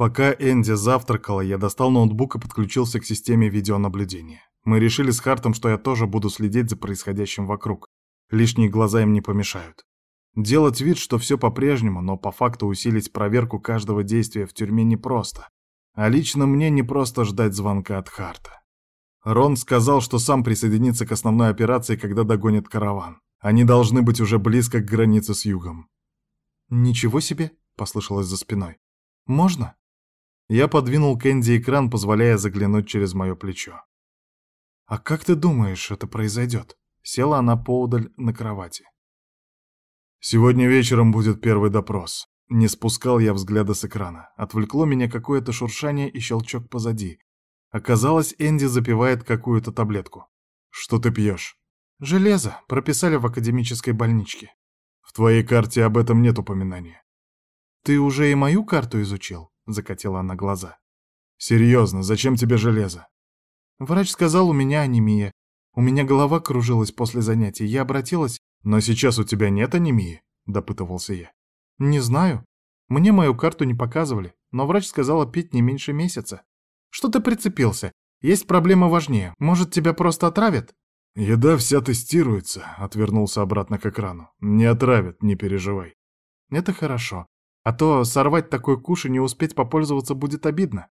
Пока Энди завтракала, я достал ноутбук и подключился к системе видеонаблюдения. Мы решили с Хартом, что я тоже буду следить за происходящим вокруг. Лишние глаза им не помешают. Делать вид, что все по-прежнему, но по факту усилить проверку каждого действия в тюрьме непросто. А лично мне не просто ждать звонка от Харта. Рон сказал, что сам присоединится к основной операции, когда догонит караван. Они должны быть уже близко к границе с югом. «Ничего себе!» — послышалось за спиной. «Можно?» Я подвинул Кэнди экран, позволяя заглянуть через мое плечо. «А как ты думаешь, это произойдет?» Села она поудаль на кровати. «Сегодня вечером будет первый допрос». Не спускал я взгляда с экрана. Отвлекло меня какое-то шуршание и щелчок позади. Оказалось, Энди запивает какую-то таблетку. «Что ты пьешь?» «Железо. Прописали в академической больничке». «В твоей карте об этом нет упоминания». «Ты уже и мою карту изучил?» — закатила она глаза. «Серьезно, зачем тебе железо?» Врач сказал, у меня анемия. У меня голова кружилась после занятий. Я обратилась... «Но сейчас у тебя нет анемии?» — допытывался я. «Не знаю. Мне мою карту не показывали, но врач сказала пить не меньше месяца. Что ты прицепился? Есть проблема важнее. Может, тебя просто отравят?» «Еда вся тестируется», — отвернулся обратно к экрану. «Не отравят, не переживай». «Это хорошо. А то сорвать такой куш и не успеть попользоваться будет обидно.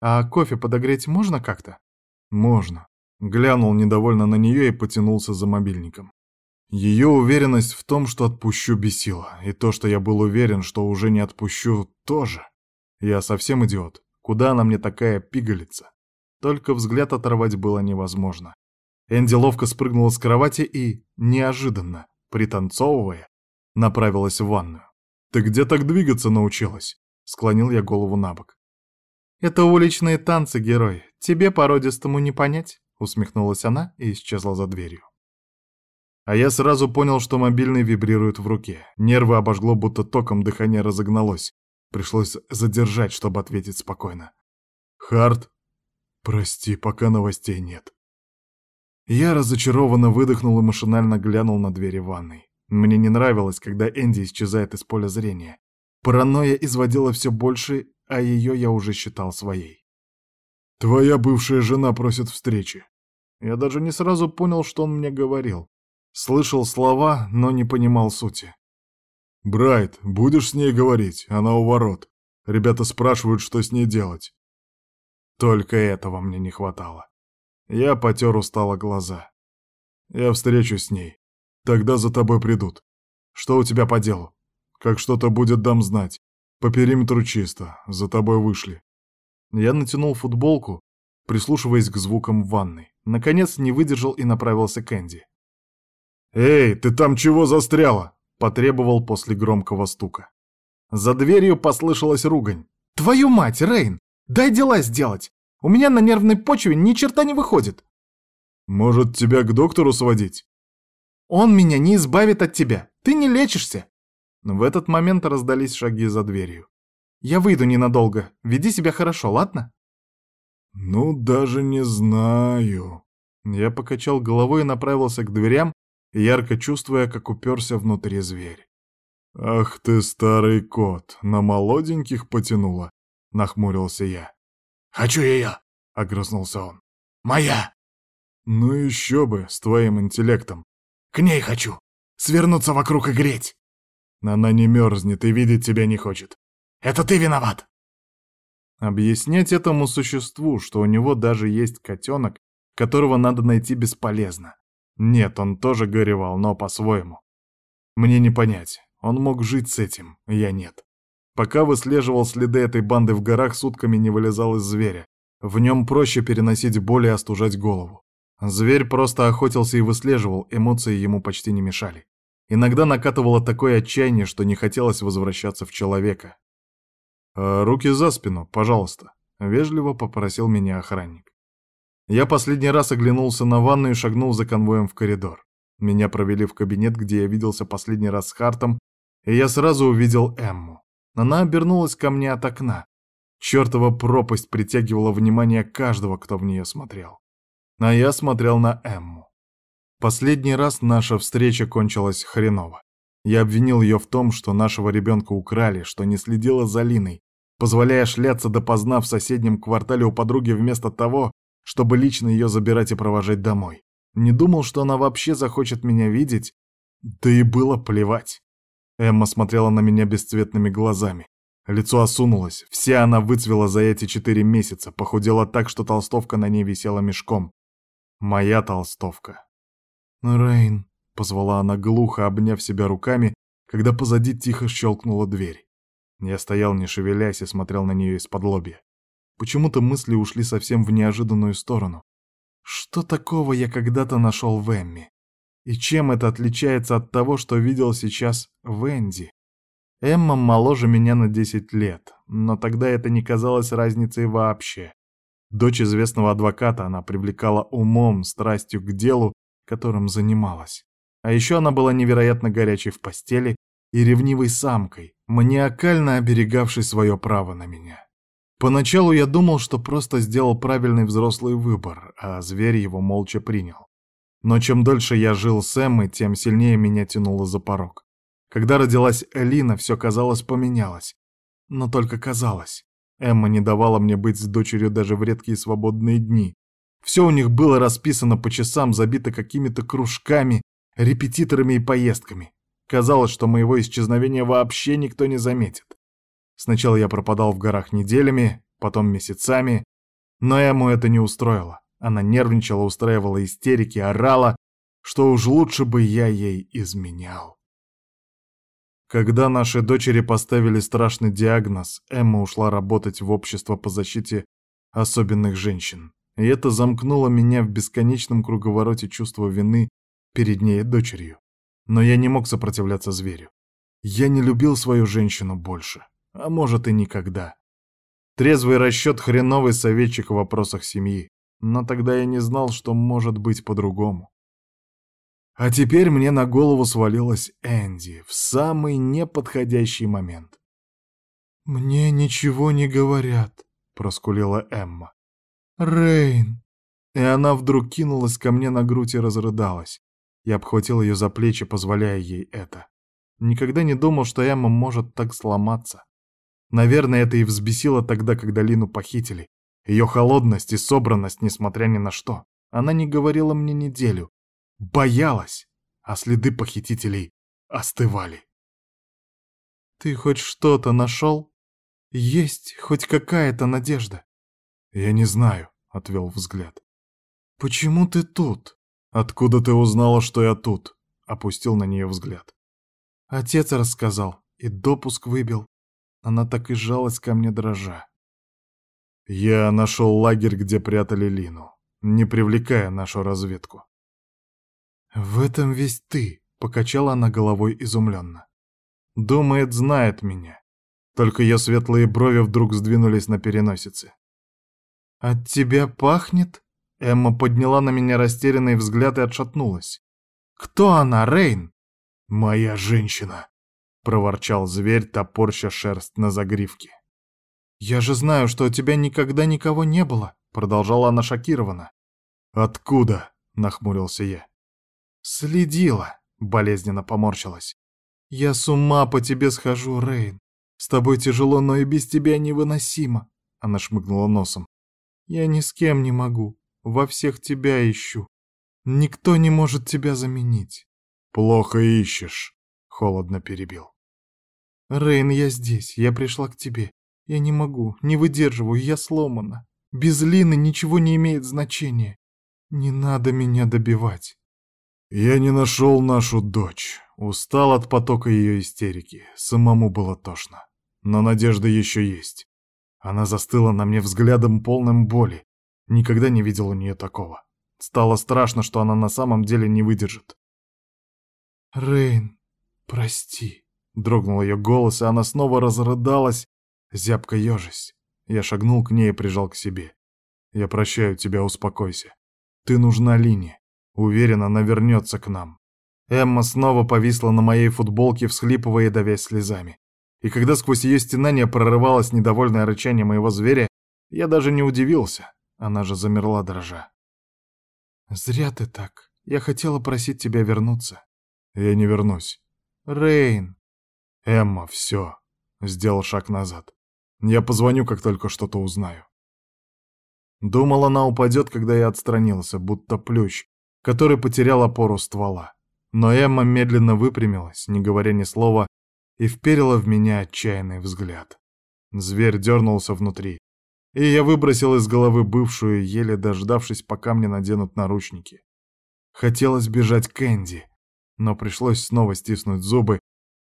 А кофе подогреть можно как-то?» «Можно». Глянул недовольно на нее и потянулся за мобильником. Ее уверенность в том, что отпущу, бесила, и то, что я был уверен, что уже не отпущу, тоже. Я совсем идиот. Куда она мне такая пигалица? Только взгляд оторвать было невозможно. Энди ловко спрыгнула с кровати и, неожиданно, пританцовывая, направилась в ванную. «Ты где так двигаться научилась?» — склонил я голову на бок. «Это уличные танцы, герой. Тебе, породистому, не понять?» — усмехнулась она и исчезла за дверью. А я сразу понял, что мобильный вибрирует в руке. Нервы обожгло, будто током дыхание разогналось. Пришлось задержать, чтобы ответить спокойно. «Харт?» «Прости, пока новостей нет». Я разочарованно выдохнул и машинально глянул на двери ванной. Мне не нравилось, когда Энди исчезает из поля зрения. Паранойя изводила все больше, а ее я уже считал своей. «Твоя бывшая жена просит встречи». Я даже не сразу понял, что он мне говорил. Слышал слова, но не понимал сути. «Брайт, будешь с ней говорить? Она у ворот. Ребята спрашивают, что с ней делать». Только этого мне не хватало. Я потер устало глаза. «Я встречусь с ней. Тогда за тобой придут. Что у тебя по делу? Как что-то будет, дам знать. По периметру чисто. За тобой вышли». Я натянул футболку, прислушиваясь к звукам в ванной. Наконец не выдержал и направился к Энди. «Эй, ты там чего застряла?» — потребовал после громкого стука. За дверью послышалась ругань. «Твою мать, Рейн! Дай дела сделать! У меня на нервной почве ни черта не выходит!» «Может, тебя к доктору сводить?» «Он меня не избавит от тебя! Ты не лечишься!» В этот момент раздались шаги за дверью. «Я выйду ненадолго. Веди себя хорошо, ладно?» «Ну, даже не знаю». Я покачал головой и направился к дверям, ярко чувствуя, как уперся внутри зверь. «Ах ты, старый кот, на молоденьких потянула!» — нахмурился я. «Хочу ее!» — огрызнулся он. «Моя!» «Ну еще бы, с твоим интеллектом!» «К ней хочу! Свернуться вокруг и греть!» «Она не мерзнет и видеть тебя не хочет!» «Это ты виноват!» Объяснять этому существу, что у него даже есть котенок, которого надо найти бесполезно. Нет, он тоже горевал, но по-своему. Мне не понять, он мог жить с этим, я нет. Пока выслеживал следы этой банды в горах, сутками не вылезал из зверя. В нем проще переносить боль и остужать голову. Зверь просто охотился и выслеживал, эмоции ему почти не мешали. Иногда накатывало такое отчаяние, что не хотелось возвращаться в человека. «А «Руки за спину, пожалуйста», — вежливо попросил меня охранник. Я последний раз оглянулся на ванну и шагнул за конвоем в коридор. Меня провели в кабинет, где я виделся последний раз с Хартом, и я сразу увидел Эмму. Она обернулась ко мне от окна. Чёртова пропасть притягивала внимание каждого, кто в нее смотрел. А я смотрел на Эмму. Последний раз наша встреча кончилась хреново. Я обвинил ее в том, что нашего ребенка украли, что не следила за Линой, позволяя шляться допоздна в соседнем квартале у подруги вместо того, чтобы лично ее забирать и провожать домой. Не думал, что она вообще захочет меня видеть, да и было плевать. Эмма смотрела на меня бесцветными глазами. Лицо осунулось, вся она выцвела за эти четыре месяца, похудела так, что толстовка на ней висела мешком. Моя толстовка. «Рейн», — позвала она глухо, обняв себя руками, когда позади тихо щелкнула дверь. Я стоял, не шевелясь, и смотрел на нее из-под лобья. Почему-то мысли ушли совсем в неожиданную сторону. Что такого я когда-то нашел в Эмми? И чем это отличается от того, что видел сейчас в Энди? Эмма моложе меня на 10 лет, но тогда это не казалось разницей вообще. Дочь известного адвоката она привлекала умом, страстью к делу, которым занималась. А еще она была невероятно горячей в постели и ревнивой самкой, маниакально оберегавшей свое право на меня. Поначалу я думал, что просто сделал правильный взрослый выбор, а зверь его молча принял. Но чем дольше я жил с Эммой, тем сильнее меня тянуло за порог. Когда родилась Элина, все, казалось, поменялось. Но только казалось. Эмма не давала мне быть с дочерью даже в редкие свободные дни. Все у них было расписано по часам, забито какими-то кружками, репетиторами и поездками. Казалось, что моего исчезновения вообще никто не заметит. Сначала я пропадал в горах неделями, потом месяцами, но Эмму это не устроило. Она нервничала, устраивала истерики, орала, что уж лучше бы я ей изменял. Когда наши дочери поставили страшный диагноз, Эмма ушла работать в общество по защите особенных женщин. И это замкнуло меня в бесконечном круговороте чувства вины перед ней дочерью. Но я не мог сопротивляться зверю. Я не любил свою женщину больше, а может и никогда. Трезвый расчет — хреновый советчик в вопросах семьи но тогда я не знал, что может быть по-другому. А теперь мне на голову свалилась Энди в самый неподходящий момент. «Мне ничего не говорят», — проскулила Эмма. «Рейн!» И она вдруг кинулась ко мне на грудь и разрыдалась. Я обхватил ее за плечи, позволяя ей это. Никогда не думал, что Эмма может так сломаться. Наверное, это и взбесило тогда, когда Лину похитили, ее холодность и собранность, несмотря ни на что. Она не говорила мне неделю. Боялась, а следы похитителей остывали. «Ты хоть что-то нашел? Есть хоть какая-то надежда?» «Я не знаю», — отвел взгляд. «Почему ты тут?» «Откуда ты узнала, что я тут?» — опустил на нее взгляд. Отец рассказал и допуск выбил. Она так и сжалась ко мне дрожа. Я нашел лагерь, где прятали Лину, не привлекая нашу разведку. «В этом весь ты», — покачала она головой изумленно. «Думает, знает меня». Только ее светлые брови вдруг сдвинулись на переносице. «От тебя пахнет?» Эмма подняла на меня растерянный взгляд и отшатнулась. «Кто она, Рейн?» «Моя женщина», — проворчал зверь, топорща шерсть на загривке. «Я же знаю, что у тебя никогда никого не было», — продолжала она шокированно. «Откуда?» — нахмурился я. «Следила», — болезненно поморщилась. «Я с ума по тебе схожу, Рейн. С тобой тяжело, но и без тебя невыносимо», — она шмыгнула носом. «Я ни с кем не могу. Во всех тебя ищу. Никто не может тебя заменить». «Плохо ищешь», — холодно перебил. «Рейн, я здесь. Я пришла к тебе. Я не могу, не выдерживаю, я сломана. Без Лины ничего не имеет значения. Не надо меня добивать. Я не нашел нашу дочь. Устал от потока ее истерики. Самому было тошно. Но надежда еще есть. Она застыла на мне взглядом полным боли. Никогда не видел у нее такого. Стало страшно, что она на самом деле не выдержит. «Рейн, прости», — дрогнул ее голос, и она снова разрыдалась, Зябко ежись. Я шагнул к ней и прижал к себе. Я прощаю тебя, успокойся. Ты нужна Лине. Уверен, она вернется к нам. Эмма снова повисла на моей футболке, всхлипывая и давясь слезами. И когда сквозь ее стенание прорывалось недовольное рычание моего зверя, я даже не удивился. Она же замерла дрожа. «Зря ты так. Я хотела просить тебя вернуться». «Я не вернусь». «Рейн». «Эмма, все». Сделал шаг назад. Я позвоню, как только что-то узнаю. Думал, она упадет, когда я отстранился, будто плющ, который потерял опору ствола. Но Эмма медленно выпрямилась, не говоря ни слова, и вперила в меня отчаянный взгляд. Зверь дернулся внутри, и я выбросил из головы бывшую, еле дождавшись, пока мне наденут наручники. Хотелось бежать к Энди, но пришлось снова стиснуть зубы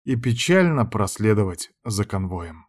и печально проследовать за конвоем.